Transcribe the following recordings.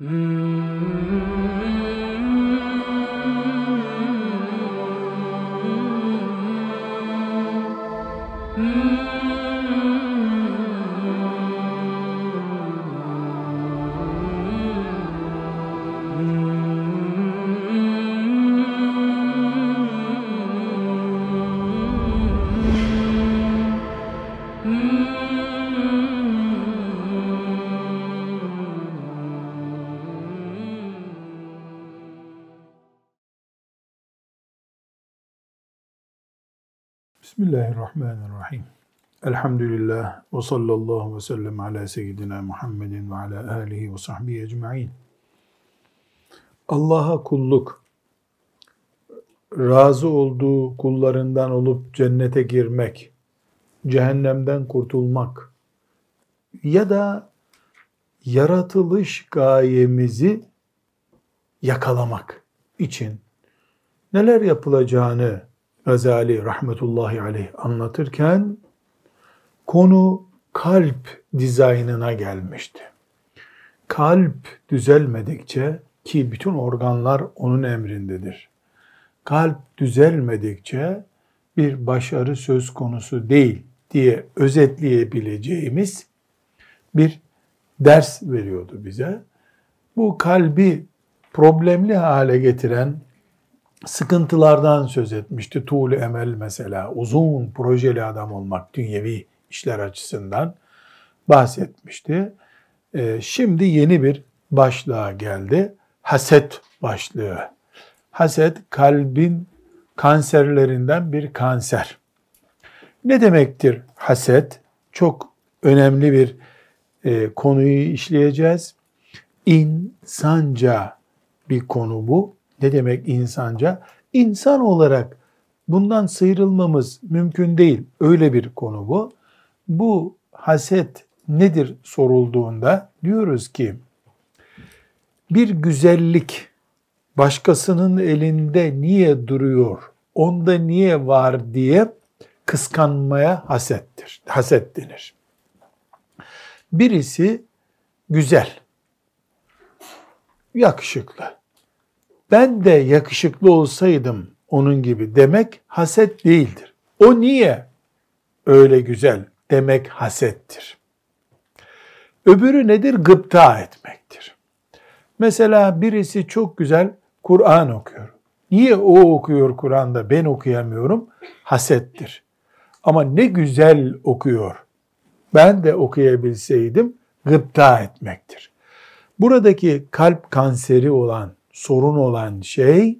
Mm-hmm. Bismillahirrahmanirrahim. Elhamdülillah ve sallallahu ve sellem ala seyyidina Muhammedin ve ala alihi ve sahbihi ecma'in. Allah'a kulluk, razı olduğu kullarından olup cennete girmek, cehennemden kurtulmak ya da yaratılış gayemizi yakalamak için neler yapılacağını Gazali rahmetullahi aleyh anlatırken konu kalp dizaynına gelmişti. Kalp düzelmedikçe ki bütün organlar onun emrindedir. Kalp düzelmedikçe bir başarı söz konusu değil diye özetleyebileceğimiz bir ders veriyordu bize. Bu kalbi problemli hale getiren sıkıntılardan söz etmişti. Tuğlu emel mesela uzun projeli adam olmak dünyevi işler açısından bahsetmişti. Ee, şimdi yeni bir başlığa geldi. Haset başlığı. Haset kalbin kanserlerinden bir kanser. Ne demektir haset? Çok önemli bir e, konuyu işleyeceğiz. İnsanca bir konu bu. Ne demek insanca? İnsan olarak bundan sıyrılmamız mümkün değil. Öyle bir konu bu. Bu haset nedir sorulduğunda diyoruz ki bir güzellik başkasının elinde niye duruyor, onda niye var diye kıskanmaya hasettir. Haset denir. Birisi güzel, yakışıklı, ben de yakışıklı olsaydım onun gibi demek haset değildir. O niye öyle güzel demek hasettir. Öbürü nedir? Gıpta etmektir. Mesela birisi çok güzel Kur'an okuyor. Niye o okuyor Kur'an'da ben okuyamıyorum? Hasettir. Ama ne güzel okuyor. Ben de okuyabilseydim gıpta etmektir. Buradaki kalp kanseri olan sorun olan şey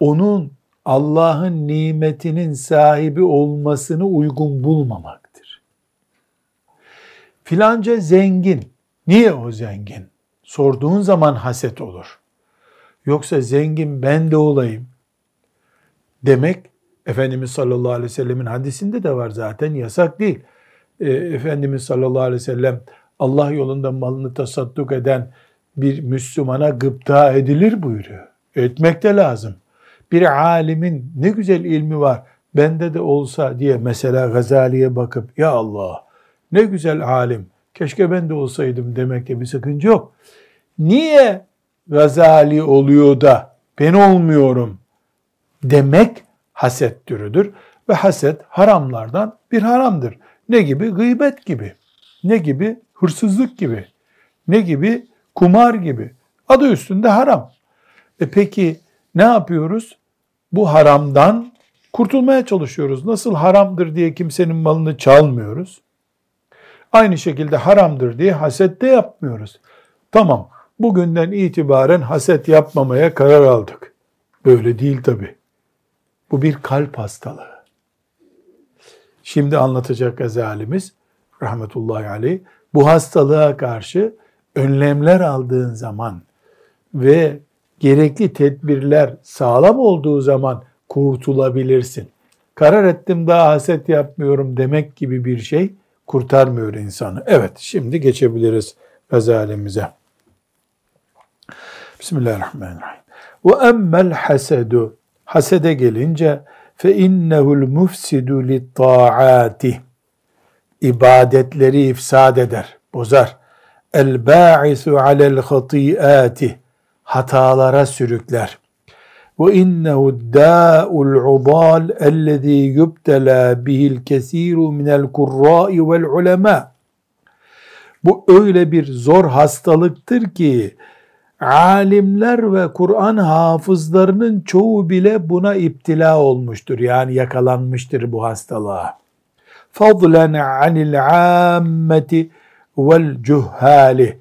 onun Allah'ın nimetinin sahibi olmasını uygun bulmamaktır. Filanca zengin. Niye o zengin? Sorduğun zaman haset olur. Yoksa zengin ben de olayım demek Efendimiz sallallahu aleyhi ve sellemin hadisinde de var zaten yasak değil. E, Efendimiz sallallahu aleyhi ve sellem Allah yolunda malını tasadduk eden bir Müslümana gıpta edilir buyuruyor. Etmek de lazım. Bir alimin ne güzel ilmi var, bende de olsa diye mesela Gazali'ye bakıp ya Allah ne güzel alim, keşke ben de olsaydım demekte bir sakınca yok. Niye Gazali oluyor da ben olmuyorum demek haset türüdür. Ve haset haramlardan bir haramdır. Ne gibi? Gıybet gibi. Ne gibi? Hırsızlık gibi. Ne gibi? Kumar gibi. Adı üstünde haram. E peki ne yapıyoruz? Bu haramdan kurtulmaya çalışıyoruz. Nasıl haramdır diye kimsenin malını çalmıyoruz. Aynı şekilde haramdır diye haset de yapmıyoruz. Tamam, bugünden itibaren haset yapmamaya karar aldık. Böyle değil tabi. Bu bir kalp hastalığı. Şimdi anlatacak Gazalimiz rahmetullahi aleyh bu hastalığa karşı önlemler aldığın zaman ve gerekli tedbirler sağlam olduğu zaman kurtulabilirsin. Karar ettim daha haset yapmıyorum demek gibi bir şey kurtarmıyor insanı. Evet şimdi geçebiliriz gazalimize. Bismillahirrahmanirrahim. Ve emmel hasedu hasede gelince fe innehul mufsidu lit taati ibadetleri ifsad eder, bozar el ba'isu alel hati'ati hatalara sürükler. Ve innehu dâ'ul udal ellezî yubtelâ bihil kesîru minel kurrâ'i vel ulemâ. Bu öyle bir zor hastalıktır ki alimler ve Kur'an hafızlarının çoğu bile buna iptila olmuştur. Yani yakalanmıştır bu hastalığa. Fadlen anil ammeti vel cuhali.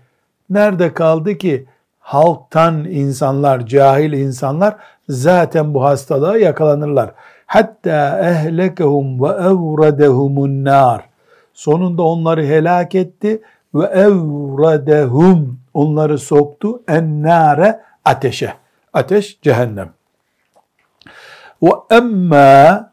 Nerede kaldı ki halktan insanlar, cahil insanlar zaten bu hastalığa yakalanırlar. Hatta ehlekehum ve evredehumun nar. Sonunda onları helak etti ve evredehum onları soktu ennare ateşe. Ateş cehennem. Ve emma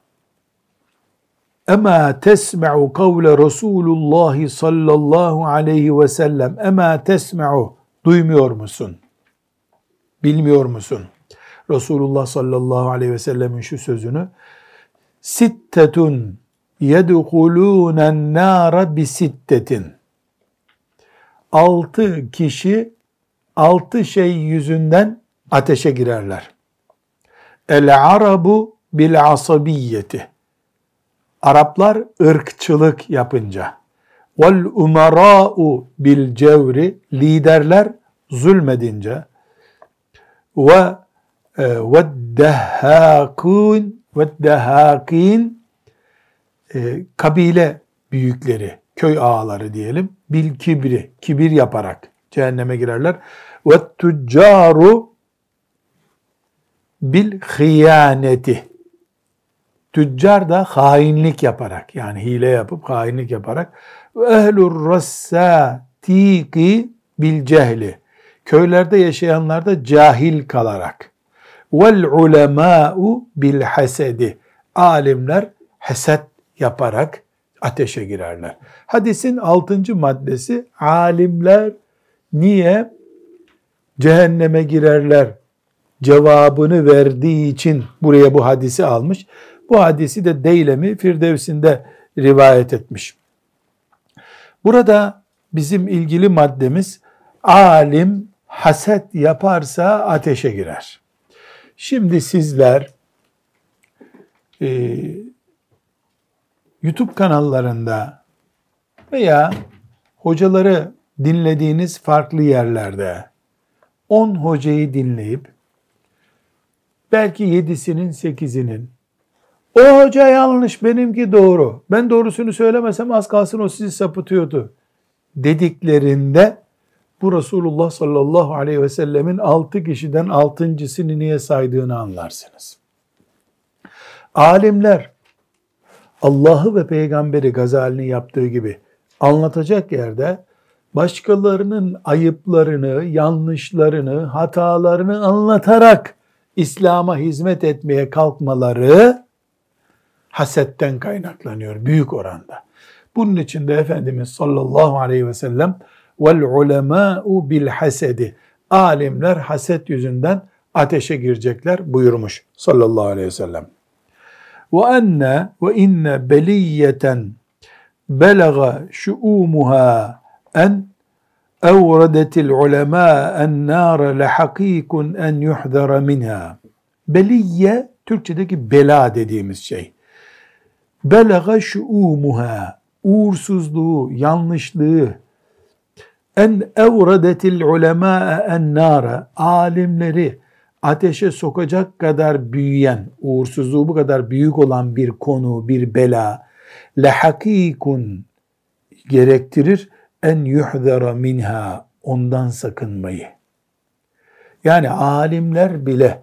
Ema tesma'u kavle Resulullah sallallahu aleyhi ve sellem. Ema tesma'u. Duymuyor musun? Bilmiyor musun? Resulullah sallallahu aleyhi ve sellemin şu sözünü. Sittetun yedhulûnen nâra bisittetin. Altı kişi altı şey yüzünden ateşe girerler. El arabu bil asabiyyeti Araplar ırkçılık yapınca vel umara'u bil cevri liderler zulmedince ve e, ve dehakun ve dehakin e, kabile büyükleri, köy ağaları diyelim, bil kibri, kibir yaparak cehenneme girerler. Ve tüccaru bil hıyaneti Tüccar da hainlik yaparak yani hile yapıp hainlik yaparak ehlur rassatiki bil cehli köylerde yaşayanlar da cahil kalarak vel ulema'u bil hasedi alimler haset yaparak ateşe girerler. Hadisin altıncı maddesi alimler niye cehenneme girerler cevabını verdiği için buraya bu hadisi almış. Bu hadisi de Deylemi Firdevs'inde rivayet etmiş. Burada bizim ilgili maddemiz alim haset yaparsa ateşe girer. Şimdi sizler e, YouTube kanallarında veya hocaları dinlediğiniz farklı yerlerde 10 hocayı dinleyip belki 7'sinin 8'inin o hoca yanlış, benimki doğru. Ben doğrusunu söylemesem az kalsın o sizi sapıtıyordu. Dediklerinde bu Resulullah sallallahu aleyhi ve sellemin altı kişiden altıncısını niye saydığını anlarsınız. Alimler Allah'ı ve peygamberi Gazali'nin yaptığı gibi anlatacak yerde başkalarının ayıplarını, yanlışlarını, hatalarını anlatarak İslam'a hizmet etmeye kalkmaları hasetten kaynaklanıyor büyük oranda. Bunun için de Efendimiz sallallahu aleyhi ve sellem vel ulemâ'u bil hasedi alimler haset yüzünden ateşe girecekler buyurmuş sallallahu aleyhi ve sellem. Ve enne ve inne beliyeten belaga şuumuha en evredetil ulema en nâre lehakîkun en yuhdara minha. Beliye Türkçedeki bela dediğimiz şey belaga şuumuha uğursuzluğu, yanlışlığı en evredetil ulema en nara alimleri ateşe sokacak kadar büyüyen, uğursuzluğu bu kadar büyük olan bir konu, bir bela lehakikun gerektirir en yuhdara minha ondan sakınmayı. Yani alimler bile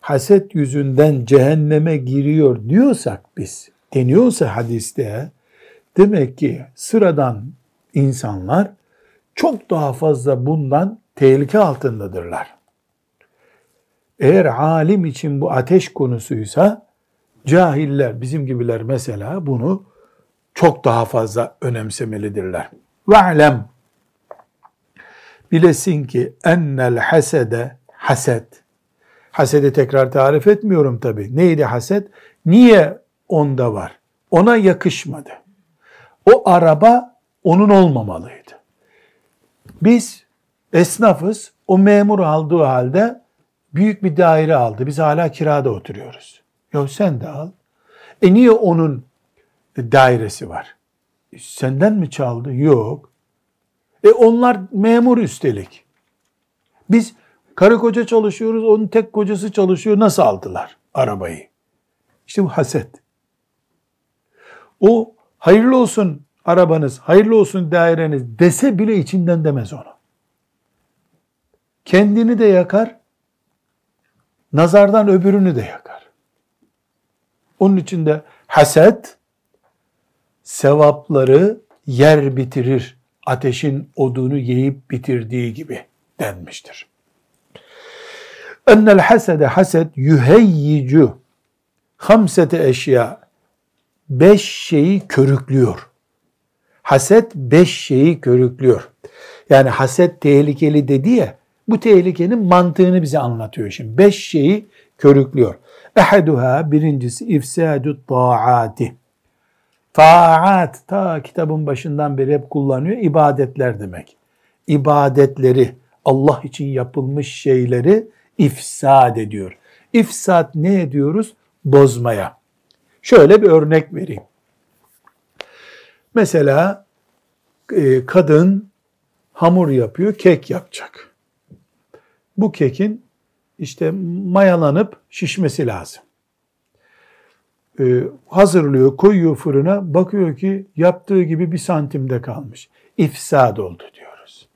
haset yüzünden cehenneme giriyor diyorsak biz deniyorsa hadiste demek ki sıradan insanlar çok daha fazla bundan tehlike altındadırlar. Eğer alim için bu ateş konusuysa cahiller bizim gibiler mesela bunu çok daha fazla önemsemelidirler. Ve'lem bilesin ki ennel hasede haset. Hasedi tekrar tarif etmiyorum tabi. Neydi haset? Niye onda var. Ona yakışmadı. O araba onun olmamalıydı. Biz esnafız. O memur aldığı halde büyük bir daire aldı. Biz hala kirada oturuyoruz. Ya sen de al. E niye onun dairesi var? E senden mi çaldı? Yok. E onlar memur üstelik. Biz karı koca çalışıyoruz, onun tek kocası çalışıyor. Nasıl aldılar arabayı? İşte bu haset. O hayırlı olsun arabanız, hayırlı olsun daireniz dese bile içinden demez onu. Kendini de yakar, nazardan öbürünü de yakar. Onun için de haset sevapları yer bitirir. Ateşin odunu yiyip bitirdiği gibi denmiştir. Ennel hasede haset yuheyyicu hamsete eşya beş şeyi körüklüyor. Haset beş şeyi körüklüyor. Yani haset tehlikeli dedi ya, bu tehlikenin mantığını bize anlatıyor şimdi. Beş şeyi körüklüyor. Ehaduha birincisi ifsadu taati. Taat ta kitabın başından beri hep kullanıyor. ibadetler demek. İbadetleri, Allah için yapılmış şeyleri ifsad ediyor. İfsad ne ediyoruz? Bozmaya. Şöyle bir örnek vereyim. Mesela e, kadın hamur yapıyor, kek yapacak. Bu kekin işte mayalanıp şişmesi lazım. Ee, hazırlıyor, koyuyor fırına, bakıyor ki yaptığı gibi bir santimde kalmış. İfsad oldu diyoruz.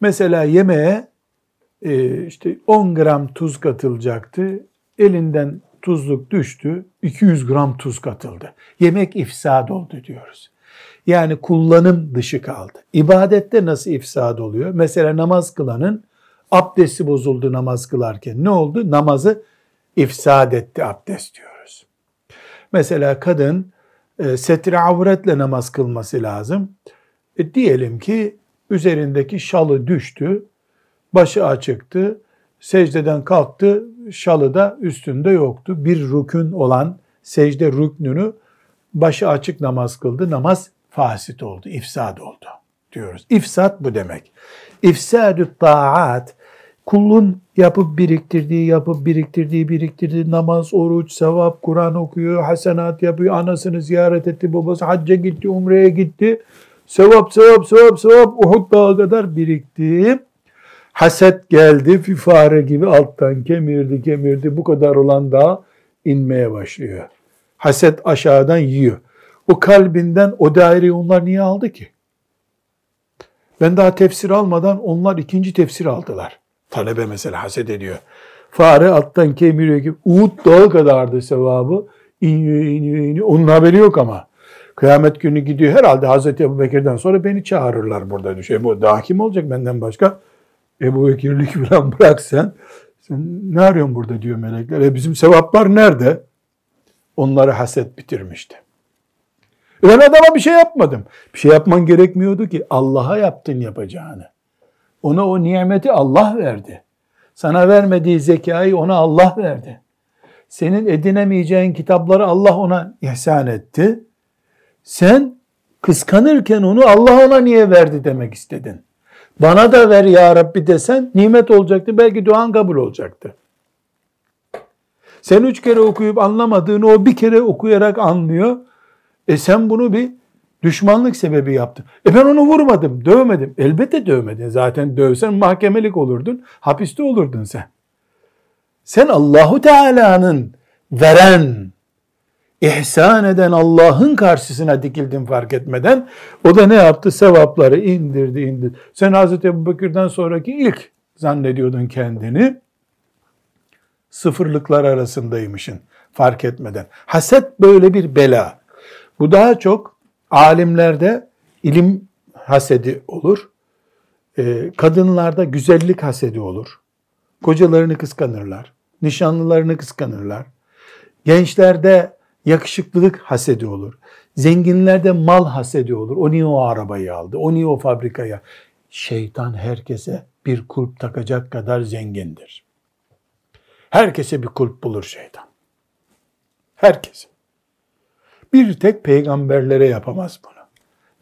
Mesela yemeğe e, işte 10 gram tuz katılacaktı. Elinden tuzluk düştü, 200 gram tuz katıldı. Yemek ifsad oldu diyoruz. Yani kullanım dışı kaldı. İbadette nasıl ifsad oluyor? Mesela namaz kılanın abdesti bozuldu namaz kılarken. Ne oldu? Namazı ifsad etti abdest diyoruz. Mesela kadın e, setre avretle namaz kılması lazım. E, diyelim ki üzerindeki şalı düştü, başı açıktı, secdeden kalktı, şalı da üstünde yoktu. Bir rükün olan secde rüknünü başı açık namaz kıldı. Namaz fasit oldu, ifsad oldu diyoruz. İfsat bu demek. İfsadü taat kulun yapıp biriktirdiği, yapıp biriktirdiği, biriktirdiği namaz, oruç, sevap, Kur'an okuyor, hasenat yapıyor, anasını ziyaret etti, babası hacca gitti, umreye gitti. Sevap, sevap, sevap, sevap Uhud dağı kadar birikti. Haset geldi, fare gibi alttan kemirdi, kemirdi. Bu kadar olan dağ inmeye başlıyor. Haset aşağıdan yiyor. O kalbinden o daireyi onlar niye aldı ki? Ben daha tefsir almadan onlar ikinci tefsir aldılar. Talebe mesela haset ediyor. Fare alttan kemiriyor gibi. Uhud dağı kadardı sevabı. İniyor, iniyor, iniyor. Onun haberi yok ama. Kıyamet günü gidiyor. Herhalde Hazreti Ebu Bekir'den sonra beni çağırırlar burada düşüyor. Bu daha kim olacak benden başka? Ebu Bekirlik falan bırak sen. Sen ne arıyorsun burada diyor melekler. E bizim sevaplar nerede? Onları haset bitirmişti. E ben adama bir şey yapmadım. Bir şey yapman gerekmiyordu ki. Allah'a yaptın yapacağını. Ona o nimeti Allah verdi. Sana vermediği zekayı ona Allah verdi. Senin edinemeyeceğin kitapları Allah ona ihsan etti. Sen kıskanırken onu Allah ona niye verdi demek istedin. Bana da ver ya Rabbi desen nimet olacaktı. Belki duan kabul olacaktı. Sen üç kere okuyup anlamadığını o bir kere okuyarak anlıyor. E sen bunu bir düşmanlık sebebi yaptın. E ben onu vurmadım, dövmedim. Elbette dövmedin. Zaten dövsen mahkemelik olurdun, hapiste olurdun sen. Sen Allahu Teala'nın veren, ihsan eden Allah'ın karşısına dikildin fark etmeden. O da ne yaptı? Sevapları indirdi, indirdi. Sen Hazreti Ebu Bekir'den sonraki ilk zannediyordun kendini. Sıfırlıklar arasındaymışın fark etmeden. Haset böyle bir bela. Bu daha çok alimlerde ilim hasedi olur. Ee, kadınlarda güzellik hasedi olur. Kocalarını kıskanırlar. Nişanlılarını kıskanırlar. Gençlerde yakışıklılık hasedi olur. Zenginlerde mal hasedi olur. O niye o arabayı aldı? O niye o fabrikaya? Şeytan herkese bir kulp takacak kadar zengindir. Herkese bir kulp bulur şeytan. Herkese. Bir tek peygamberlere yapamaz bunu.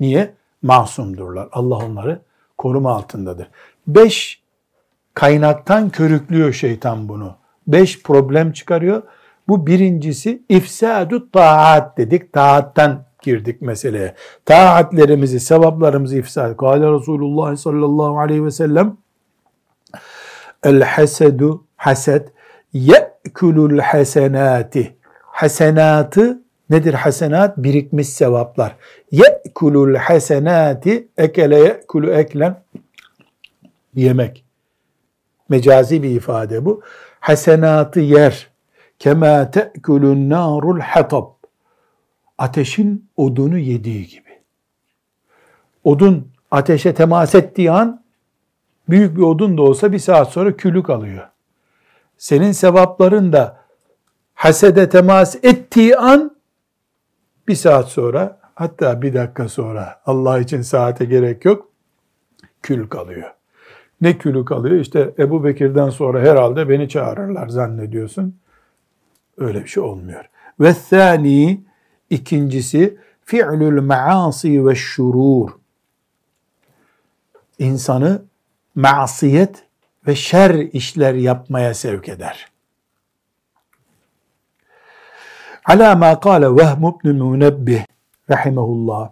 Niye? masumdurlar. Allah onları koruma altındadır. Beş kaynaktan körüklüyor şeytan bunu. Beş problem çıkarıyor. Bu birincisi ifsadu taat dedik. Taattan girdik meseleye. Taatlerimizi, sevaplarımızı ifsad. Kale Resulullah sallallahu aleyhi ve sellem El hasedu haset ye'kulul hasenati. Hasenatı nedir hasenat? Birikmiş sevaplar. Ye'kulul hasenati ekele ye'kulu eklen yemek. Mecazi bir ifade bu. Hasenatı yer. Kema te'kulun narul hatab. Ateşin odunu yediği gibi. Odun ateşe temas ettiği an büyük bir odun da olsa bir saat sonra külü kalıyor. Senin sevapların da hasede temas ettiği an bir saat sonra hatta bir dakika sonra Allah için saate gerek yok kül kalıyor. Ne külü kalıyor? İşte Ebu Bekir'den sonra herhalde beni çağırırlar zannediyorsun. Öyle bir şey olmuyor. Ve thani ikincisi fi'lül maasi ve şurur. İnsanı masiyet ve şer işler yapmaya sevk eder. Ala ma kâle Vehb ibn Münebbih rahimehullah.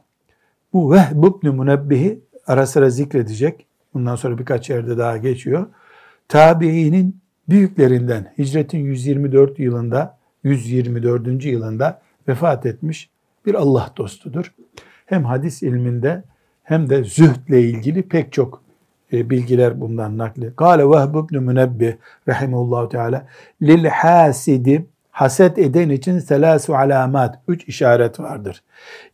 Bu Vehb ibn Münebbih'i ara sıra zikredecek. Bundan sonra birkaç yerde daha geçiyor. Tabiinin büyüklerinden hicretin 124 yılında 124. yılında vefat etmiş bir Allah dostudur. Hem hadis ilminde hem de zühdle ilgili pek çok e, bilgiler bundan nakli. Kale Vehb ibn Münebbih rahimehullah teala lil hasidi haset eden için selasu alamat üç işaret vardır.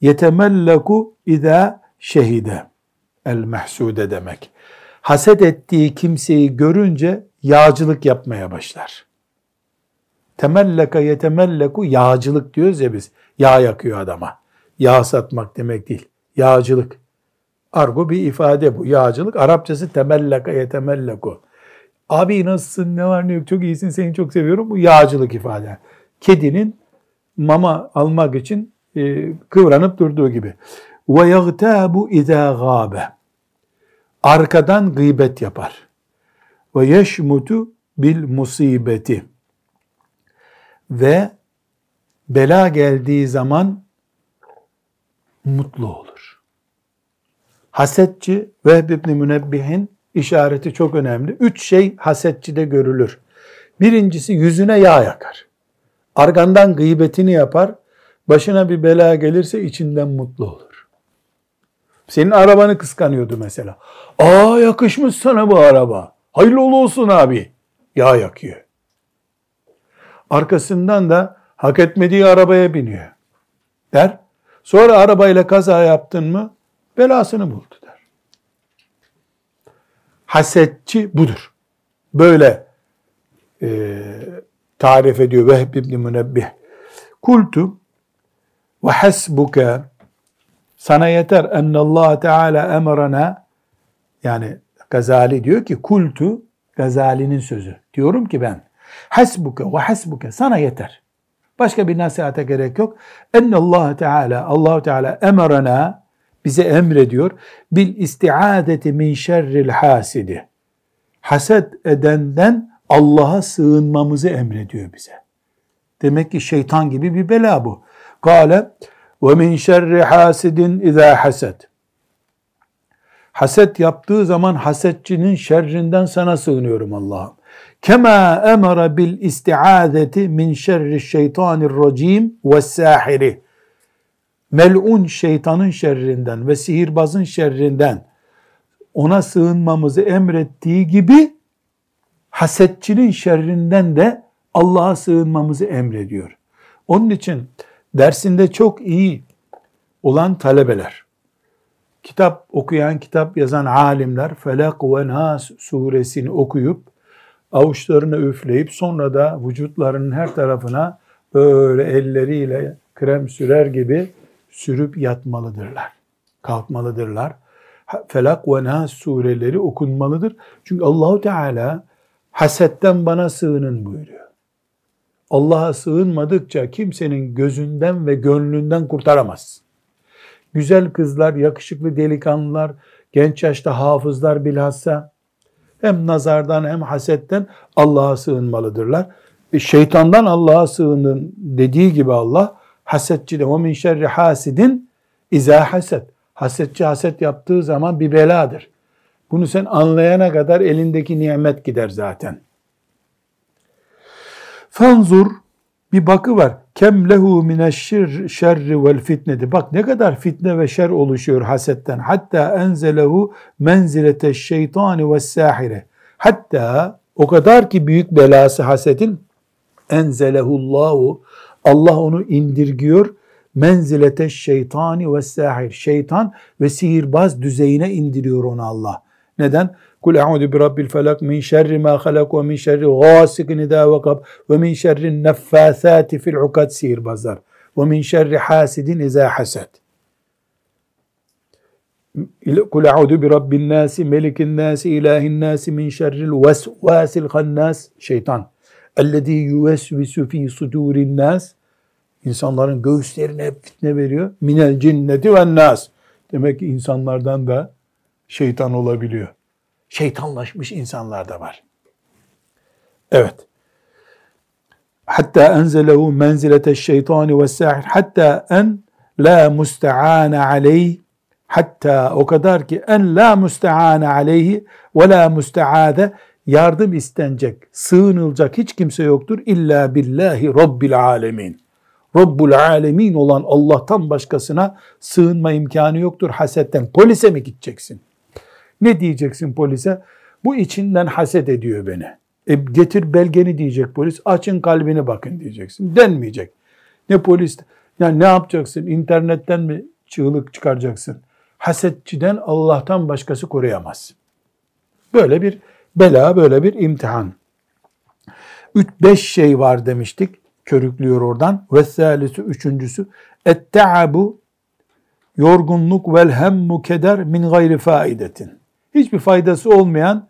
Yetemelleku iza şehide el mahsude demek. Haset ettiği kimseyi görünce yağcılık yapmaya başlar. Temelleka yetemelleku yağcılık diyoruz ya biz. Yağ yakıyor adama. Yağ satmak demek değil. Yağcılık. Argo bir ifade bu. Yağcılık. Arapçası temelleka yetemelleku. Abi nasılsın, ne var ne yok, çok iyisin, seni çok seviyorum. Bu yağcılık ifade. Kedinin mama almak için e, kıvranıp durduğu gibi. Ve yagtabu izâ gâbe. Arkadan gıybet yapar. Ve yeşmutu bil musibeti. Ve bela geldiği zaman mutlu olur. Hasetçi Vehb ibn Münebbih'in işareti çok önemli. Üç şey hasetçide görülür. Birincisi yüzüne yağ yakar. Argandan gıybetini yapar. Başına bir bela gelirse içinden mutlu olur. Senin arabanı kıskanıyordu mesela. Aa yakışmış sana bu araba. Hayırlı olsun abi. Yağ yakıyor. Arkasından da hak etmediği arabaya biniyor. Der. Sonra arabayla kaza yaptın mı belasını buldu der. Hasetçi budur. Böyle e, tarif ediyor Vehb ibn Münebbih. Kultu ve hasbuke sana yeter ennallah Teala emrana yani Gazali diyor ki kultu Gazali'nin sözü. Diyorum ki ben hasbuke ve hasbuke sana yeter. Başka bir nasihate gerek yok. Ennallah Teala Allahu Teala emrana bize emrediyor. Bil istiadeti min şerril hasidi. Haset edenden Allah'a sığınmamızı emrediyor bize. Demek ki şeytan gibi bir bela bu. Kale ve min şerri hasidin izâ haset. Haset yaptığı zaman hasetçinin şerrinden sana sığınıyorum Allah'ım. Kema emara bil isti'azeti min şerri şeytanir racim ve sahiri. Mel'un şeytanın şerrinden ve sihirbazın şerrinden ona sığınmamızı emrettiği gibi hasetçinin şerrinden de Allah'a sığınmamızı emrediyor. Onun için dersinde çok iyi olan talebeler, kitap okuyan, kitap yazan alimler Felak ve Nas suresini okuyup avuçlarını üfleyip sonra da vücutlarının her tarafına böyle elleriyle krem sürer gibi sürüp yatmalıdırlar. Kalkmalıdırlar. Felak ve Nas sureleri okunmalıdır. Çünkü Allahu Teala hasetten bana sığının buyuruyor. Allah'a sığınmadıkça kimsenin gözünden ve gönlünden kurtaramaz. güzel kızlar, yakışıklı delikanlılar, genç yaşta hafızlar bilhassa hem nazardan hem hasetten Allah'a sığınmalıdırlar. E şeytandan Allah'a sığının dediği gibi Allah hasetçi de o min şerri hasidin izâ haset. Hasetçi haset yaptığı zaman bir beladır. Bunu sen anlayana kadar elindeki nimet gider zaten. Fanzur bir bakı var. Kem lehu mineşşir şerri vel fitneti. Bak ne kadar fitne ve şer oluşuyor hasetten. Hatta enzelehu menzilete şeytani ve sahire. Hatta o kadar ki büyük belası hasetin enzelehullahu Allah onu indirgiyor menzilete şeytani ve sahir. Şeytan ve sihirbaz düzeyine indiriyor onu Allah. Neden? Kul e'udu bi rabbil felak min şerri ma halak ve min şerri gasikin idâ vakab ve min şerri neffâsâti fil ukad sihirbazlar ve min şerri hasidin izâ hased. Kul e'udu bi rabbin nasi, melikin nasi, ilahin nasi min şerril vesvasil hannas. Şeytan. Ellezî yuvesvisu fî sudûrin nas. İnsanların göğüslerine fitne veriyor. Minel cinneti ve nas. Demek ki insanlardan da şeytan olabiliyor. Şeytanlaşmış insanlar da var. Evet. Hatta enzelehu menzilete şeytani ve sahir. Hatta en la musta'ane aleyh hatta o kadar ki en la musta'ane aleyhi ve la musta'ade yardım istenecek, sığınılacak hiç kimse yoktur illa billahi rabbil alemin. Rabbul alemin olan Allah'tan başkasına sığınma imkanı yoktur hasetten. Polise mi gideceksin? Ne diyeceksin polise? Bu içinden haset ediyor beni. E getir belgeni diyecek polis. Açın kalbini bakın diyeceksin. Denmeyecek. Ne polis? Yani ne yapacaksın? İnternetten mi çığlık çıkaracaksın? Hasetçiden Allah'tan başkası koruyamaz. Böyle bir bela, böyle bir imtihan. Üç, beş şey var demiştik. Körüklüyor oradan. Ve üçüncüsü. Ette'abu yorgunluk vel hemmu keder min gayri faidetin hiçbir faydası olmayan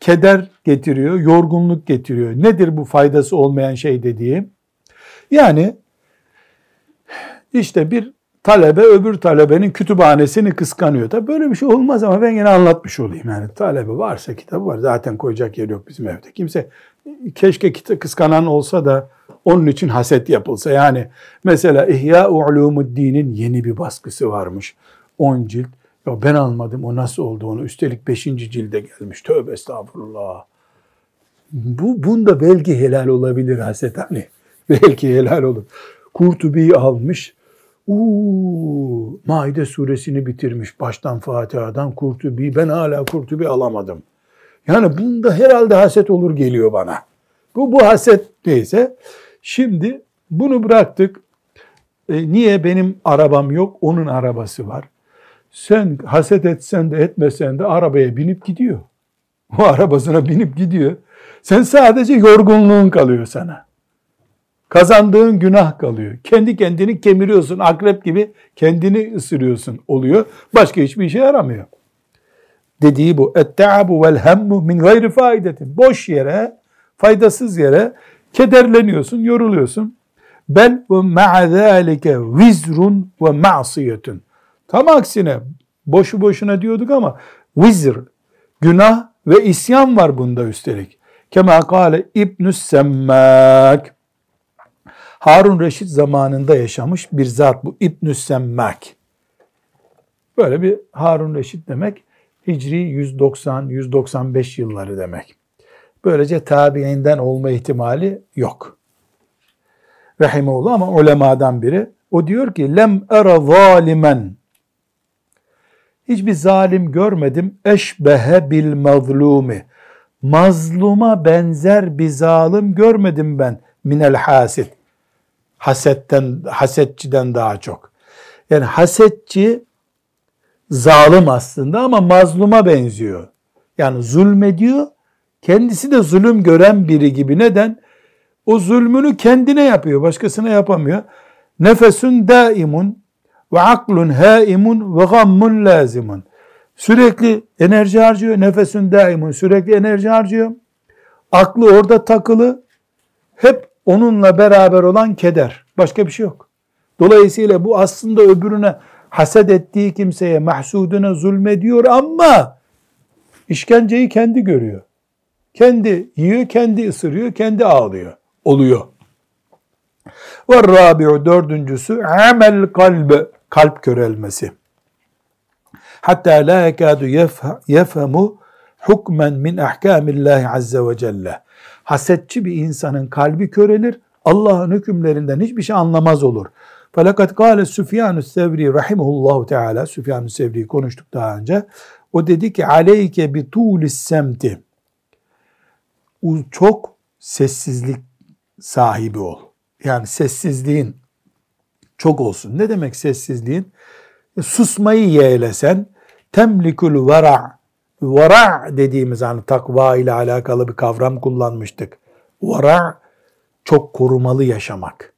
keder getiriyor, yorgunluk getiriyor. Nedir bu faydası olmayan şey dediğim? Yani işte bir talebe öbür talebenin kütüphanesini kıskanıyor. Tabi böyle bir şey olmaz ama ben yine anlatmış olayım. Yani talebe varsa kitabı var. Zaten koyacak yer yok bizim evde. Kimse keşke kıskanan olsa da onun için haset yapılsa. Yani mesela İhya Ulumuddin'in yeni bir baskısı varmış. 10 cilt. Ya ben almadım o nasıl oldu onu. Üstelik 5. cilde gelmiş. Tövbe estağfurullah. Bu bunda belki helal olabilir Haset hani. Belki helal olur. Kurtubi'yi almış. Uuu, Maide suresini bitirmiş baştan Fatiha'dan Kurtubi. Ben hala Kurtubi alamadım. Yani bunda herhalde haset olur geliyor bana. Bu, bu haset neyse. Şimdi bunu bıraktık. E, niye benim arabam yok? Onun arabası var. Sen haset etsen de etmesen de arabaya binip gidiyor. O arabasına binip gidiyor. Sen sadece yorgunluğun kalıyor sana. Kazandığın günah kalıyor. Kendi kendini kemiriyorsun. Akrep gibi kendini ısırıyorsun oluyor. Başka hiçbir işe yaramıyor. Dediği bu. Vel hemmu min gayri faidetin. Boş yere, faydasız yere kederleniyorsun, yoruluyorsun. Bel ve ma'a vizrun ve ma'siyetun. Tam aksine boşu boşuna diyorduk ama vizr, günah ve isyan var bunda üstelik. Kema kâle İbnü Semmak. Harun Reşit zamanında yaşamış bir zat bu İbnü Semmak. Böyle bir Harun Reşit demek Hicri 190-195 yılları demek. Böylece tabiinden olma ihtimali yok. Rahimullah ama ulemadan biri. O diyor ki lem era zalimen hiçbir zalim görmedim. Eşbehe bil mazlumi. Mazluma benzer bir zalim görmedim ben minel hasit. Hasetten, hasetçiden daha çok. Yani hasetçi zalim aslında ama mazluma benziyor. Yani zulmediyor. Kendisi de zulüm gören biri gibi. Neden? O zulmünü kendine yapıyor. Başkasına yapamıyor. Nefesun daimun ve aklun haimun ve gammun lazimun. Sürekli enerji harcıyor. Nefesin daimun. Sürekli enerji harcıyor. Aklı orada takılı. Hep onunla beraber olan keder. Başka bir şey yok. Dolayısıyla bu aslında öbürüne Haset ettiği kimseye, mahsuduna zulmediyor ama işkenceyi kendi görüyor. Kendi yiyor, kendi ısırıyor, kendi ağlıyor. Oluyor. Ve rabi'u dördüncüsü amel kalbi, kalp körelmesi. Hatta la yekadu yefhemu hukmen min ahkamillahi azze ve celle. Hasetçi bir insanın kalbi körelir, Allah'ın hükümlerinden hiçbir şey anlamaz olur. Felakat kâle Süfyan-ı Sevri rahimahullahu teala, Süfyan-ı Sevri'yi konuştuk daha önce. O dedi ki aleyke bi tuğlis semti. Çok sessizlik sahibi ol. Yani sessizliğin çok olsun. Ne demek sessizliğin? E, susmayı yeğlesen temlikül vara vara dediğimiz hani takva ile alakalı bir kavram kullanmıştık. Vara çok korumalı yaşamak.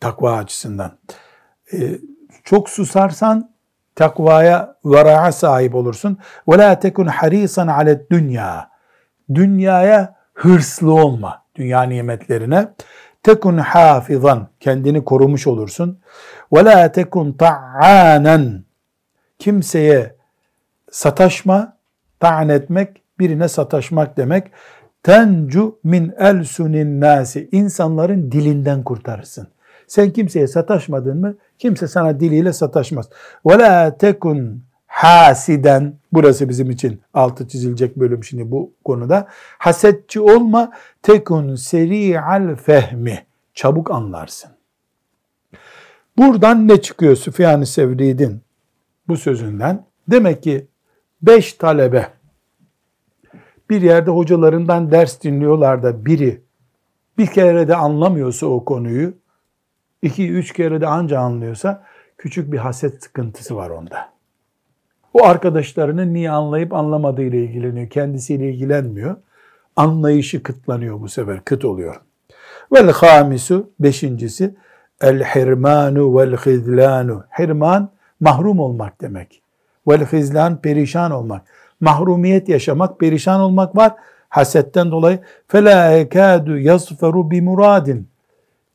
Takva açısından. Ee, çok susarsan takvaya, vera'a sahip olursun. Ve la tekun harisan alet dünya. Dünyaya hırslı olma. Dünya nimetlerine. Tekun hafizan. Kendini korumuş olursun. Ve la tekun ta'anen. Kimseye sataşma, ta'an etmek, birine sataşmak demek. Tencu min elsunin nasi. İnsanların dilinden kurtarırsın. Sen kimseye sataşmadın mı? Kimse sana diliyle sataşmaz. Ve la tekun hasiden burası bizim için altı çizilecek bölüm şimdi bu konuda. Hasetçi olma tekun seri'al fehmi. Çabuk anlarsın. Buradan ne çıkıyor Süfyan-ı Sevri'nin bu sözünden? Demek ki beş talebe bir yerde hocalarından ders dinliyorlar da biri bir kere de anlamıyorsa o konuyu, iki üç kere de anca anlıyorsa küçük bir haset sıkıntısı var onda. Bu arkadaşlarının niye anlayıp anlamadığıyla ilgileniyor. Kendisiyle ilgilenmiyor. Anlayışı kıtlanıyor bu sefer. Kıt oluyor. Vel hamisu beşincisi el hirmanu vel hizlanu. Hirman mahrum olmak demek. Vel hizlan perişan olmak. Mahrumiyet yaşamak, perişan olmak var. Hasetten dolayı fela ekadu yasferu bi muradin.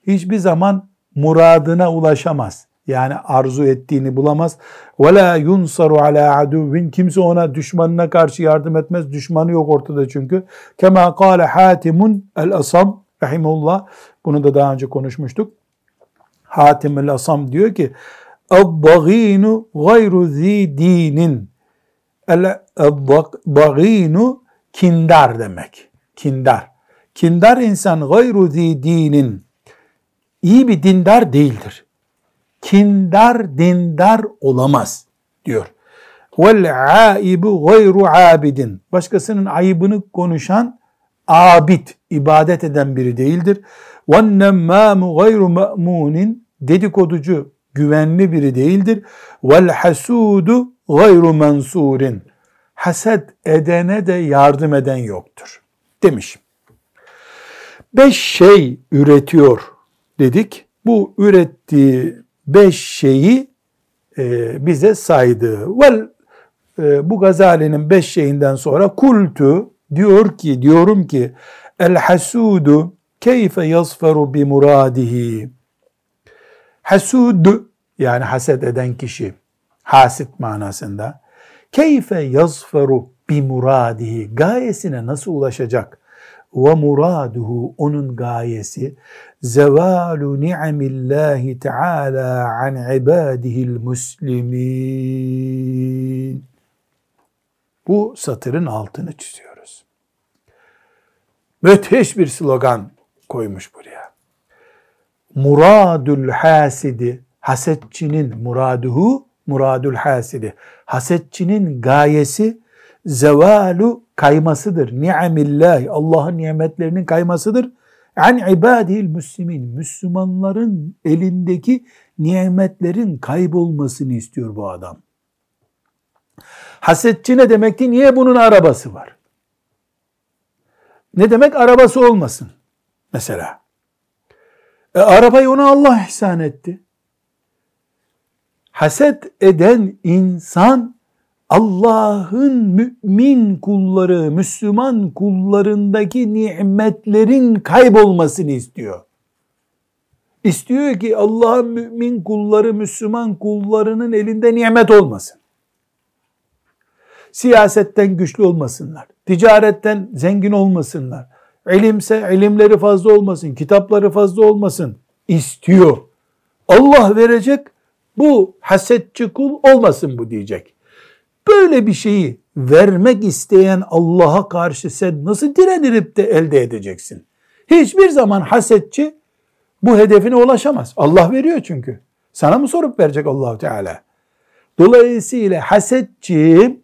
Hiçbir zaman muradına ulaşamaz yani arzu ettiğini bulamaz. Ve la yunsaru ala aduvin kimse ona düşmanına karşı yardım etmez. Düşmanı yok ortada çünkü. Kema kâle Hatimun el-Asam rahimullah. Bunu da daha önce konuşmuştuk. Hatim el-Asam diyor ki: "Ebbagînu gayru zî dînin." El-Bagînu kindar demek. Kindar. Kindar insan gayru zî dînin. İyi bir dindar değildir Kindar dindar olamaz diyor. Vel aibu gayru abidin. Başkasının ayıbını konuşan abid, ibadet eden biri değildir. Ve nemmâmu gayru ma'munin dedikoducu, güvenli biri değildir. Vel hasudu gayru mensurin. Haset edene de yardım eden yoktur. Demiş. Beş şey üretiyor dedik. Bu ürettiği beş şeyi e, bize saydı. Vel e, bu Gazali'nin beş şeyinden sonra kultu diyor ki diyorum ki el hasudu keyfe yazferu bi muradihi. Hasud yani haset eden kişi hasit manasında. Keyfe yazferu bi muradihi gayesine nasıl ulaşacak? Ve muraduhu onun gayesi zevalu ni'amillahi teala an ibadihil muslimin. Bu satırın altını çiziyoruz. Müthiş bir slogan koymuş buraya. Muradul hasidi, hasetçinin muraduhu muradul hasidi. Hasetçinin gayesi zevalu kaymasıdır. Ni'amillahi Allah'ın nimetlerinin kaymasıdır. An ibadil müslimin Müslümanların elindeki nimetlerin kaybolmasını istiyor bu adam. Hasetçi ne demek ki? Niye bunun arabası var? Ne demek arabası olmasın? Mesela. E, arabayı ona Allah ihsan etti haset eden insan Allah'ın mümin kulları, Müslüman kullarındaki nimetlerin kaybolmasını istiyor. İstiyor ki Allah'ın mümin kulları, Müslüman kullarının elinde nimet olmasın. Siyasetten güçlü olmasınlar. Ticaretten zengin olmasınlar. İlimse ilimleri fazla olmasın, kitapları fazla olmasın. İstiyor. Allah verecek, bu hasetçi kul olmasın bu diyecek. Böyle bir şeyi vermek isteyen Allah'a karşı sen nasıl direnirip de elde edeceksin? Hiçbir zaman hasetçi bu hedefine ulaşamaz. Allah veriyor çünkü. Sana mı sorup verecek Allahu Teala? Dolayısıyla hasetçi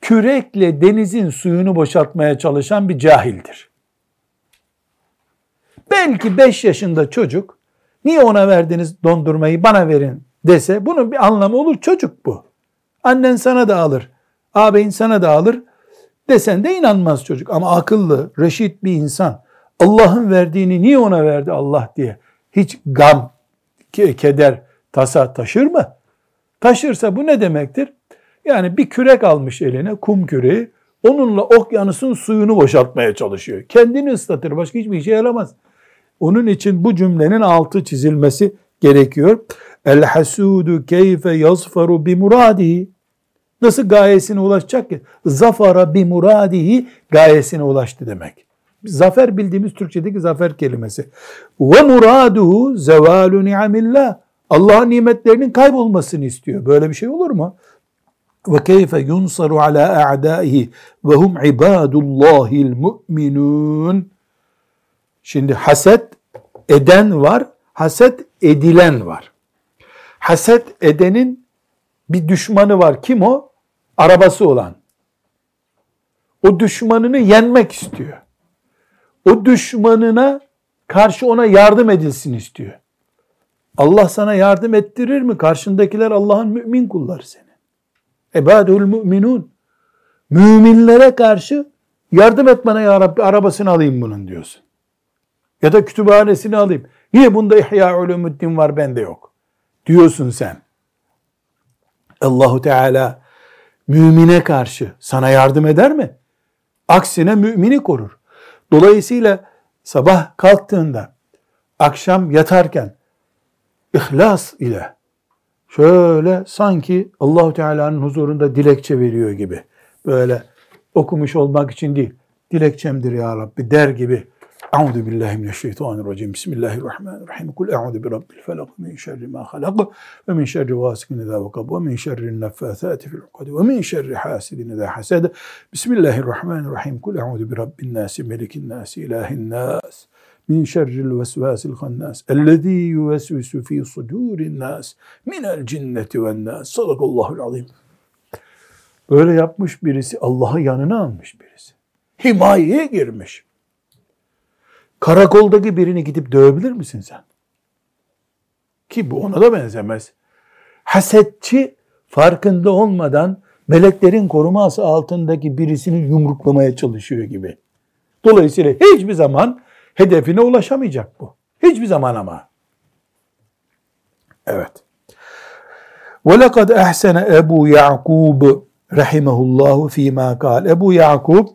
kürekle denizin suyunu boşaltmaya çalışan bir cahildir. Belki 5 yaşında çocuk niye ona verdiniz dondurmayı bana verin dese bunun bir anlamı olur. Çocuk bu. Annen sana da alır. Ağabeyin sana da alır. Desen de inanmaz çocuk. Ama akıllı, reşit bir insan Allah'ın verdiğini niye ona verdi Allah diye hiç gam, keder, tasa taşır mı? Taşırsa bu ne demektir? Yani bir kürek almış eline, kum küreği, onunla okyanusun suyunu boşaltmaya çalışıyor. Kendini ıslatır, başka hiçbir işe yaramaz. Onun için bu cümlenin altı çizilmesi gerekiyor. El hasudu keyfe yazfaru bi muradihi. Nasıl gayesine ulaşacak ki? Zafara bi muradihi gayesine ulaştı demek. Zafer bildiğimiz Türkçedeki zafer kelimesi. Ve muraduhu zevalu ni'amillah. Allah'ın nimetlerinin kaybolmasını istiyor. Böyle bir şey olur mu? Ve keyfe yunsaru ala a'daihi ve hum ibadullahil mu'minun. Şimdi haset eden var, haset edilen var. Haset edenin bir düşmanı var. Kim o? Arabası olan. O düşmanını yenmek istiyor. O düşmanına karşı ona yardım edilsin istiyor. Allah sana yardım ettirir mi? Karşındakiler Allah'ın mümin kulları seni. Ebadul müminun. Müminlere karşı yardım et bana ya Rabbi arabasını alayım bunun diyorsun. Ya da kütüphanesini alayım. Niye bunda İhya Ulumuddin var bende yok? Diyorsun sen. Allahu Teala mümine karşı sana yardım eder mi? Aksine mümini korur. Dolayısıyla sabah kalktığında, akşam yatarken ihlas ile şöyle sanki Allahu Teala'nın huzurunda dilekçe veriyor gibi. Böyle okumuş olmak için değil. Dilekçemdir ya Rabbi der gibi Euzu billahi mineşşeytanirracim. Bismillahirrahmanirrahim. Kul euzu bi rabbil felak min şerri ma halak ve min şerri gasikin iza vakab ve min şerri neffasati fil ukad ve min şerri hasidin iza hasad. Bismillahirrahmanirrahim. Kul euzu bi rabbin nas, melikin nas, ilahin nas. min şerril vesvasil hannas ellezî yuvesvisu fî sudûrin nas minel cinneti ven nas. Sadakallahul azim. Böyle yapmış birisi Allah'ı yanına almış birisi. Himayeye girmiş. Karakoldaki birini gidip dövebilir misin sen? Ki bu ona da benzemez. Hasetçi farkında olmadan meleklerin koruması altındaki birisini yumruklamaya çalışıyor gibi. Dolayısıyla hiçbir zaman hedefine ulaşamayacak bu. Hiçbir zaman ama. Evet. وَلَقَدْ اَحْسَنَ Ebu Ya'kub rahimehullahu fîmâ kal. Ebu Yakub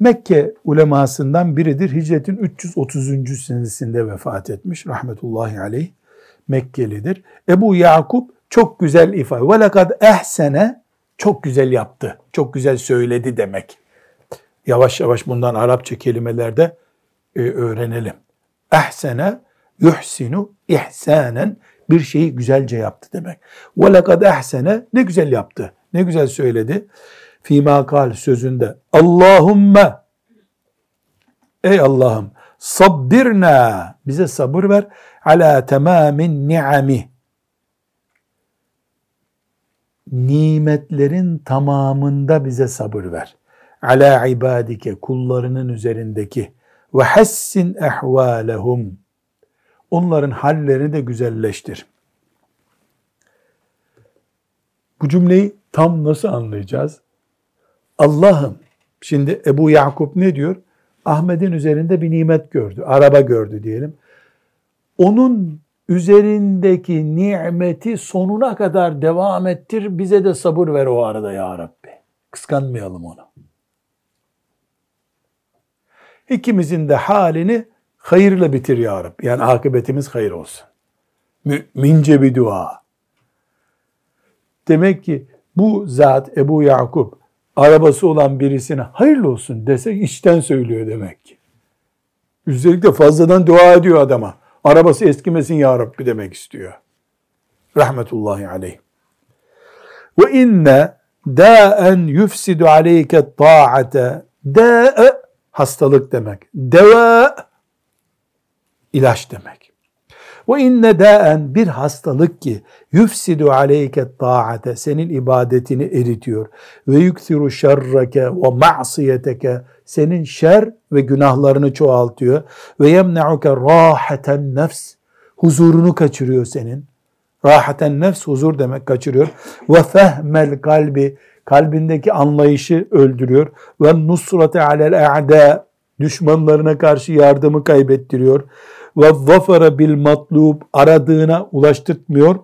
Mekke ulemasından biridir. Hicretin 330. senesinde vefat etmiş. Rahmetullahi aleyh. Mekkelidir. Ebu Yakup çok güzel ifade. Ve lekad ehsene çok güzel yaptı. Çok güzel söyledi demek. Yavaş yavaş bundan Arapça kelimelerde e, öğrenelim. Ehsene yuhsinu ihsanen bir şeyi güzelce yaptı demek. Ve lekad ehsene ne güzel yaptı. Ne güzel söyledi. Fîmâ kal sözünde Allahümme Ey Allah'ım sabbirna bize sabır ver ala temamin ni'ami nimetlerin tamamında bize sabır ver. Ala ibadike kullarının üzerindeki ve hassin ehvalehum onların hallerini de güzelleştir. Bu cümleyi tam nasıl anlayacağız? Allah'ım şimdi Ebu Yakup ne diyor? Ahmet'in üzerinde bir nimet gördü. Araba gördü diyelim. Onun üzerindeki nimeti sonuna kadar devam ettir. Bize de sabır ver o arada ya Rabbi. Kıskanmayalım onu. İkimizin de halini hayırla bitir ya Rabbi. Yani akıbetimiz hayır olsun. Mümince bir dua. Demek ki bu zat Ebu Yakup arabası olan birisine hayırlı olsun dese içten söylüyor demek ki. Üstelik de fazladan dua ediyor adama. Arabası eskimesin ya Rabbi demek istiyor. Rahmetullahi aleyh. Ve inne dâen yufsidu aleyke ta'ate dâe hastalık demek. Deva ilaç demek. Ve inne daen bir hastalık ki yufsidu aleyke taate senin ibadetini eritiyor ve yüksiru şerreke ve ma'siyeteke senin şer ve günahlarını çoğaltıyor ve yemna'uke rahaten nefs huzurunu kaçırıyor senin. Rahaten nefs huzur demek kaçırıyor. Ve fehmel kalbi kalbindeki anlayışı öldürüyor. Ve nusrate alel a'da düşmanlarına karşı yardımı kaybettiriyor. Ve zafara bil matlub aradığına ulaştırtmıyor.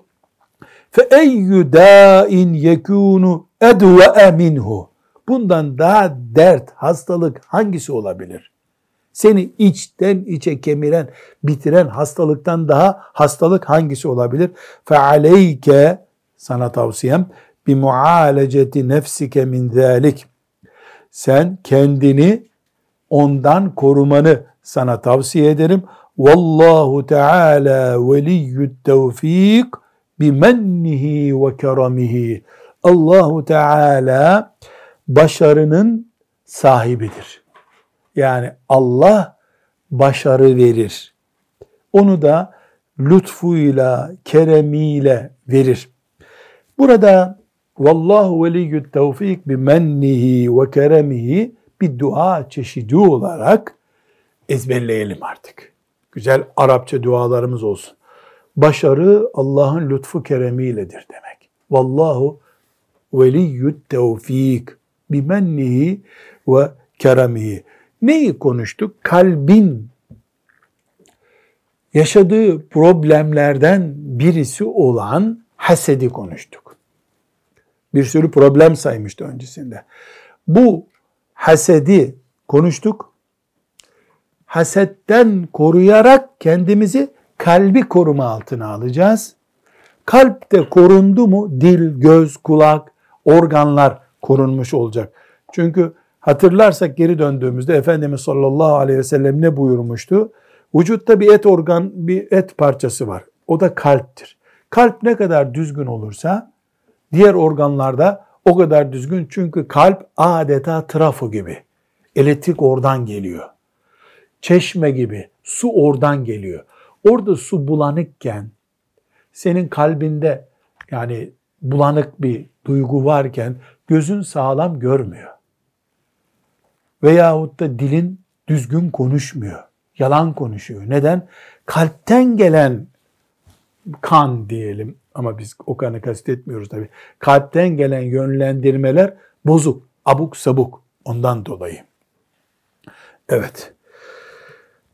Fe eyyü dâin yekûnu edve minhu. Bundan daha dert, hastalık hangisi olabilir? Seni içten içe kemiren, bitiren hastalıktan daha hastalık hangisi olabilir? Fe aleyke sana tavsiyem bi mualeceti nefsike min zalik. Sen kendini ondan korumanı sana tavsiye ederim. Vallahu Teala veliyyut tevfik bimennihi ve keramihi. Allahu Teala başarının sahibidir. Yani Allah başarı verir. Onu da lütfuyla, keremiyle verir. Burada vallahu veliyyut tevfik bimennihi ve keremihi bir dua çeşidi olarak ezberleyelim artık. Güzel Arapça dualarımız olsun. Başarı Allah'ın lütfu keremiyledir demek. Vallahu veliyyut tevfik bimennihi ve keremihi. Neyi konuştuk? Kalbin yaşadığı problemlerden birisi olan hasedi konuştuk. Bir sürü problem saymıştı öncesinde. Bu hasedi konuştuk. Hasetten koruyarak kendimizi kalbi koruma altına alacağız. Kalp de korundu mu dil, göz, kulak, organlar korunmuş olacak. Çünkü hatırlarsak geri döndüğümüzde Efendimiz sallallahu aleyhi ve sellem ne buyurmuştu? Vücutta bir et organ, bir et parçası var. O da kalptir. Kalp ne kadar düzgün olursa diğer organlarda o kadar düzgün çünkü kalp adeta trafo gibi. Elektrik oradan geliyor. Çeşme gibi su oradan geliyor. Orada su bulanıkken senin kalbinde yani bulanık bir duygu varken gözün sağlam görmüyor. Veyahut da dilin düzgün konuşmuyor. Yalan konuşuyor. Neden? Kalpten gelen kan diyelim ama biz o kanı kastetmiyoruz tabi. Kalpten gelen yönlendirmeler bozuk, abuk sabuk ondan dolayı. Evet.